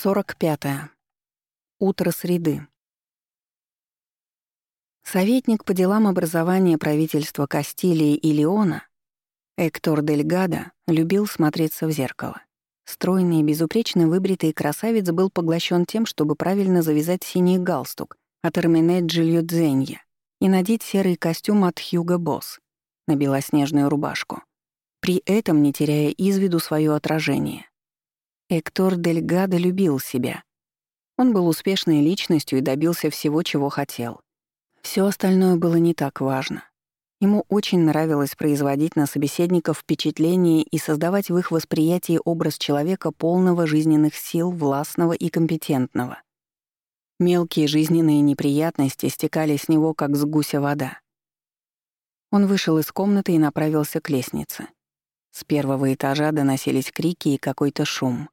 45. -е. Утро среды. Советник по делам образования правительства Кастилии и Леона Эктор Дель Гадо любил смотреться в зеркало. Стройный, безупречно выбритый красавец был поглощен тем, чтобы правильно завязать синий галстук от Эрмине Джильо и надеть серый костюм от Хьюго Босс на белоснежную рубашку, при этом не теряя из виду свое отражение. Эктор Дель Гадо любил себя. Он был успешной личностью и добился всего, чего хотел. Все остальное было не так важно. Ему очень нравилось производить на собеседников впечатление и создавать в их восприятии образ человека полного жизненных сил, властного и компетентного. Мелкие жизненные неприятности стекали с него, как с гуся вода. Он вышел из комнаты и направился к лестнице. С первого этажа доносились крики и какой-то шум.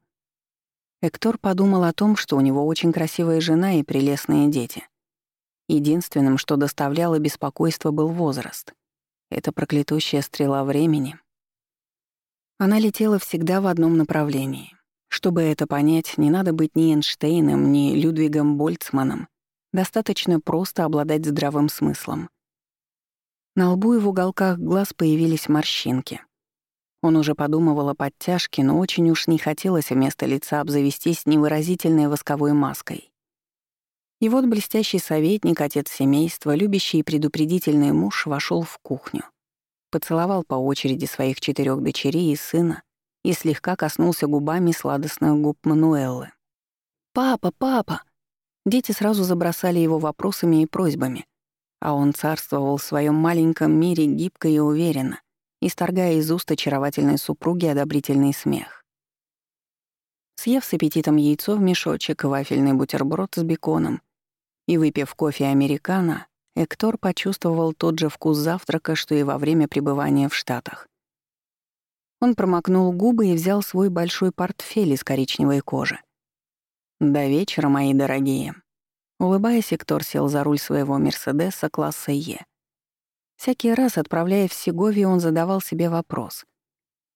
Эктор подумал о том, что у него очень красивая жена и прелестные дети. Единственным, что доставляло беспокойство, был возраст. Это проклятущая стрела времени. Она летела всегда в одном направлении. Чтобы это понять, не надо быть ни Эйнштейном, ни Людвигом Больцманом. Достаточно просто обладать здравым смыслом. На лбу и в уголках глаз появились морщинки. Он уже подумывал о подтяжке, но очень уж не хотелось вместо лица обзавестись невыразительной восковой маской. И вот блестящий советник, отец семейства, любящий и предупредительный муж вошел в кухню. Поцеловал по очереди своих четырех дочерей и сына и слегка коснулся губами сладостных губ Мануэллы. «Папа, папа!» Дети сразу забросали его вопросами и просьбами, а он царствовал в своем маленьком мире гибко и уверенно, исторгая из уст очаровательной супруги одобрительный смех. Съев с аппетитом яйцо в мешочек, вафельный бутерброд с беконом и выпив кофе американо, Эктор почувствовал тот же вкус завтрака, что и во время пребывания в Штатах. Он промокнул губы и взял свой большой портфель из коричневой кожи. «До вечера, мои дорогие». Улыбаясь, Эктор сел за руль своего «Мерседеса» класса «Е». Всякий раз, отправляя в Сеговию, он задавал себе вопрос.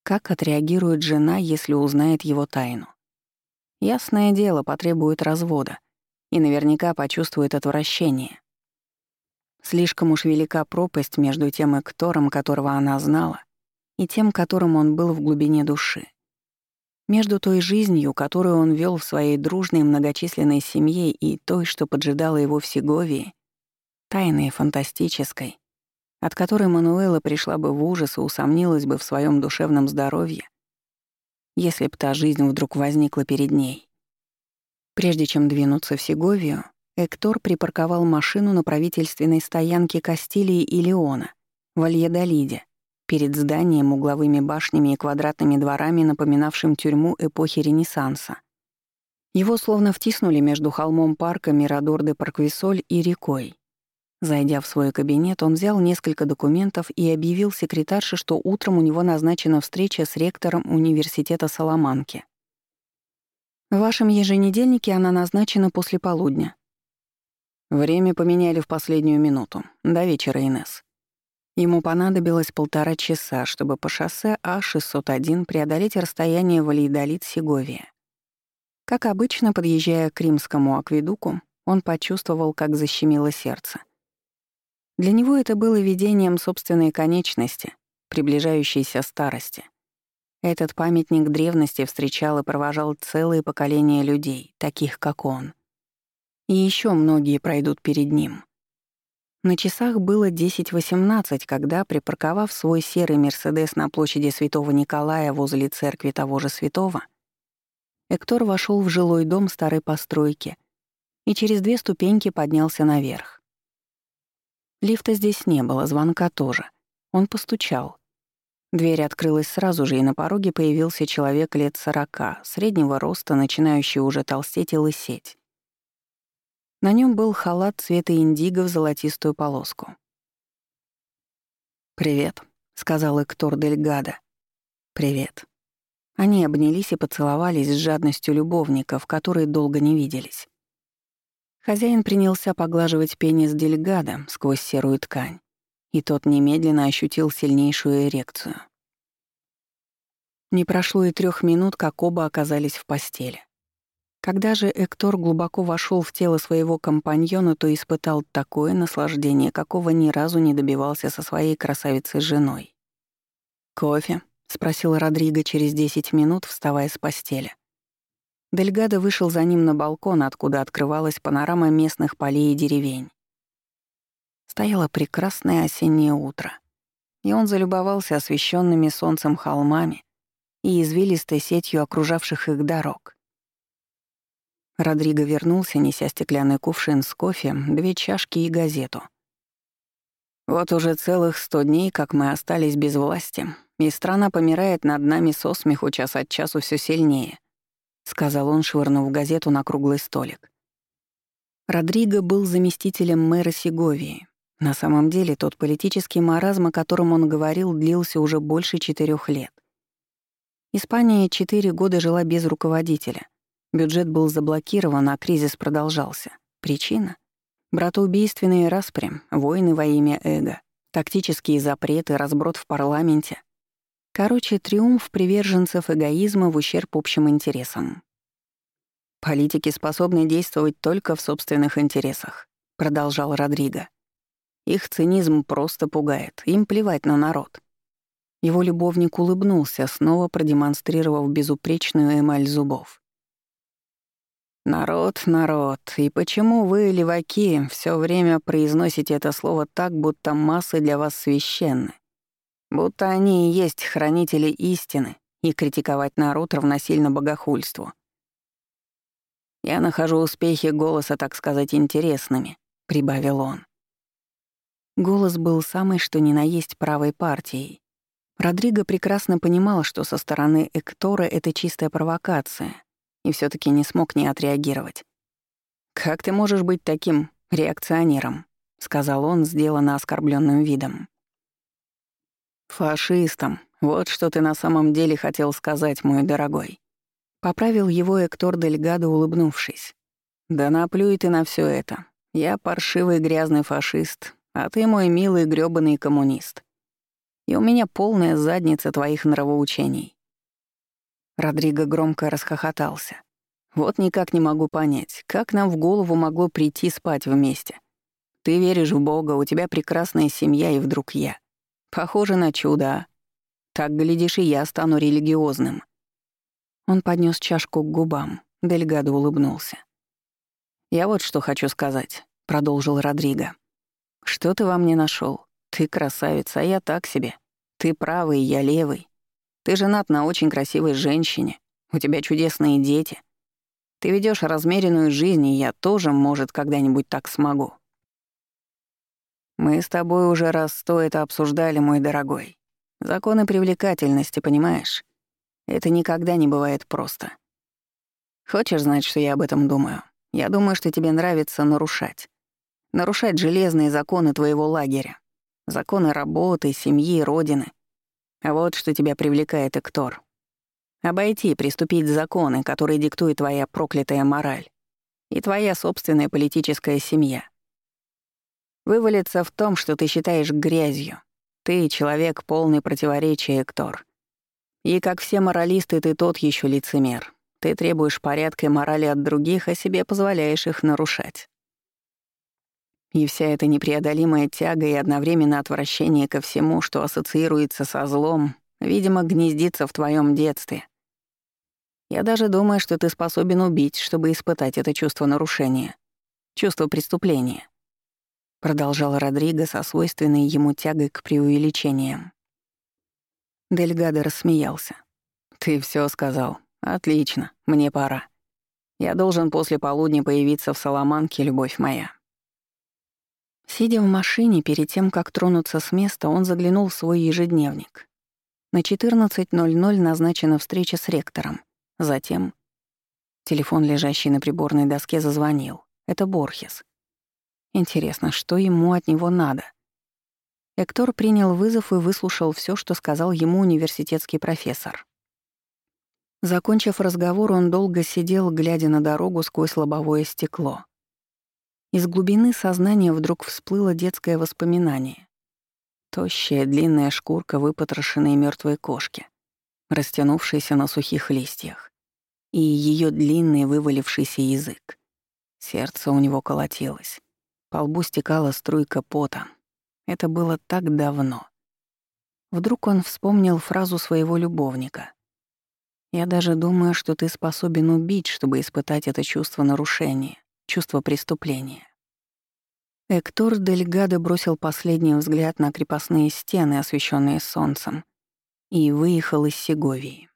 Как отреагирует жена, если узнает его тайну? Ясное дело, потребует развода. И наверняка почувствует отвращение. Слишком уж велика пропасть между тем Эктором, которого она знала, и тем, которым он был в глубине души. Между той жизнью, которую он вел в своей дружной многочисленной семье, и той, что поджидала его в Сеговии, тайной и фантастической, от которой Мануэла пришла бы в ужас и усомнилась бы в своем душевном здоровье, если б та жизнь вдруг возникла перед ней. Прежде чем двинуться в Сеговию, Эктор припарковал машину на правительственной стоянке Кастилии и Леона в Альедолиде, перед зданием, угловыми башнями и квадратными дворами, напоминавшим тюрьму эпохи Ренессанса. Его словно втиснули между холмом парка Мирадор де Парквисоль и рекой. Зайдя в свой кабинет, он взял несколько документов и объявил секретарше, что утром у него назначена встреча с ректором университета Соломанки. В вашем еженедельнике она назначена после полудня. Время поменяли в последнюю минуту, до вечера, Инес. Ему понадобилось полтора часа, чтобы по шоссе А-601 преодолеть расстояние Валейдолит-Сеговия. Как обычно, подъезжая к римскому акведуку, он почувствовал, как защемило сердце. Для него это было видением собственной конечности, приближающейся старости. Этот памятник древности встречал и провожал целые поколения людей, таких как он. И еще многие пройдут перед ним. На часах было 10.18, когда, припарковав свой серый «Мерседес» на площади Святого Николая возле церкви того же святого, Эктор вошел в жилой дом старой постройки и через две ступеньки поднялся наверх. Лифта здесь не было, звонка тоже. Он постучал. Дверь открылась сразу же, и на пороге появился человек лет сорока, среднего роста, начинающий уже толстеть и лысеть. На нем был халат цвета индиго в золотистую полоску. «Привет», — сказал Эктор Дель Гадо. «Привет». Они обнялись и поцеловались с жадностью любовников, которые долго не виделись. Хозяин принялся поглаживать пенис Дельгада сквозь серую ткань, и тот немедленно ощутил сильнейшую эрекцию. Не прошло и трех минут, как оба оказались в постели. Когда же Эктор глубоко вошел в тело своего компаньона, то испытал такое наслаждение, какого ни разу не добивался со своей красавицей-женой. «Кофе?» — спросил Родриго через десять минут, вставая с постели. Дельгадо вышел за ним на балкон, откуда открывалась панорама местных полей и деревень. Стояло прекрасное осеннее утро, и он залюбовался освещенными солнцем холмами и извилистой сетью окружавших их дорог. Родриго вернулся, неся стеклянный кувшин с кофе, две чашки и газету. «Вот уже целых сто дней, как мы остались без власти, и страна помирает над нами со смеху час от часу все сильнее», — сказал он, швырнув газету на круглый столик. Родриго был заместителем мэра Сеговии, на самом деле тот политический маразм, о котором он говорил, длился уже больше четырех лет. Испания четыре года жила без руководителя. Бюджет был заблокирован, а кризис продолжался. Причина? Братоубийственные распри, войны во имя эго, тактические запреты, разброд в парламенте. Короче, триумф приверженцев эгоизма в ущерб общим интересам. «Политики способны действовать только в собственных интересах», — продолжал Родриго. Их цинизм просто пугает, им плевать на народ. Его любовник улыбнулся, снова продемонстрировав безупречную эмаль зубов. «Народ, народ, и почему вы, леваки, все время произносите это слово так, будто массы для вас священны? Будто они и есть хранители истины, и критиковать народ равносильно богохульству. Я нахожу успехи голоса, так сказать, интересными», — прибавил он. Голос был самый что ни на есть правой партией. Родриго прекрасно понимал, что со стороны Эктора это чистая провокация, и все таки не смог не отреагировать. «Как ты можешь быть таким реакционером?» — сказал он, сделанно оскорбленным видом. «Фашистом. Вот что ты на самом деле хотел сказать, мой дорогой». Поправил его Эктор Дельгадо, улыбнувшись. «Да наплюй ты на все это. Я паршивый грязный фашист, а ты мой милый грёбаный коммунист. И у меня полная задница твоих нравоучений». Родриго громко расхохотался. «Вот никак не могу понять, как нам в голову могло прийти спать вместе. Ты веришь в Бога, у тебя прекрасная семья, и вдруг я. Похоже на чудо? Так, глядишь, и я стану религиозным». Он поднес чашку к губам. Дельгадо улыбнулся. «Я вот что хочу сказать», — продолжил Родриго. Что ты во мне нашел? Ты красавица, а я так себе. Ты правый, я левый. Ты женат на очень красивой женщине. У тебя чудесные дети. Ты ведешь размеренную жизнь, и я тоже, может, когда-нибудь так смогу. Мы с тобой уже раз сто это обсуждали, мой дорогой. Законы привлекательности, понимаешь? Это никогда не бывает просто. Хочешь знать, что я об этом думаю? Я думаю, что тебе нравится нарушать нарушать железные законы твоего лагеря, законы работы, семьи, родины. А вот что тебя привлекает, Эктор. Обойти, приступить законы, которые диктует твоя проклятая мораль и твоя собственная политическая семья. Вывалиться в том, что ты считаешь грязью. Ты — человек полный противоречия, Эктор. И как все моралисты, ты тот еще лицемер. Ты требуешь порядка и морали от других, а себе позволяешь их нарушать. И вся эта непреодолимая тяга и одновременно отвращение ко всему, что ассоциируется со злом, видимо, гнездится в твоем детстве. Я даже думаю, что ты способен убить, чтобы испытать это чувство нарушения, чувство преступления. Продолжал Родриго со свойственной ему тягой к преувеличениям. Дельгадо рассмеялся. «Ты все сказал. Отлично, мне пора. Я должен после полудня появиться в Соломанке, любовь моя». Сидя в машине, перед тем, как тронуться с места, он заглянул в свой ежедневник. На 14.00 назначена встреча с ректором. Затем... Телефон, лежащий на приборной доске, зазвонил. Это Борхес. Интересно, что ему от него надо? Эктор принял вызов и выслушал все, что сказал ему университетский профессор. Закончив разговор, он долго сидел, глядя на дорогу сквозь лобовое стекло. Из глубины сознания вдруг всплыло детское воспоминание. Тощая длинная шкурка выпотрошенной мертвой кошки, растянувшаяся на сухих листьях. и ее длинный вывалившийся язык. Сердце у него колотилось. По лбу стекала струйка пота. Это было так давно. Вдруг он вспомнил фразу своего любовника. «Я даже думаю, что ты способен убить, чтобы испытать это чувство нарушения, чувство преступления». Эктор Дельгадо бросил последний взгляд на крепостные стены, освещенные солнцем, и выехал из Сеговии.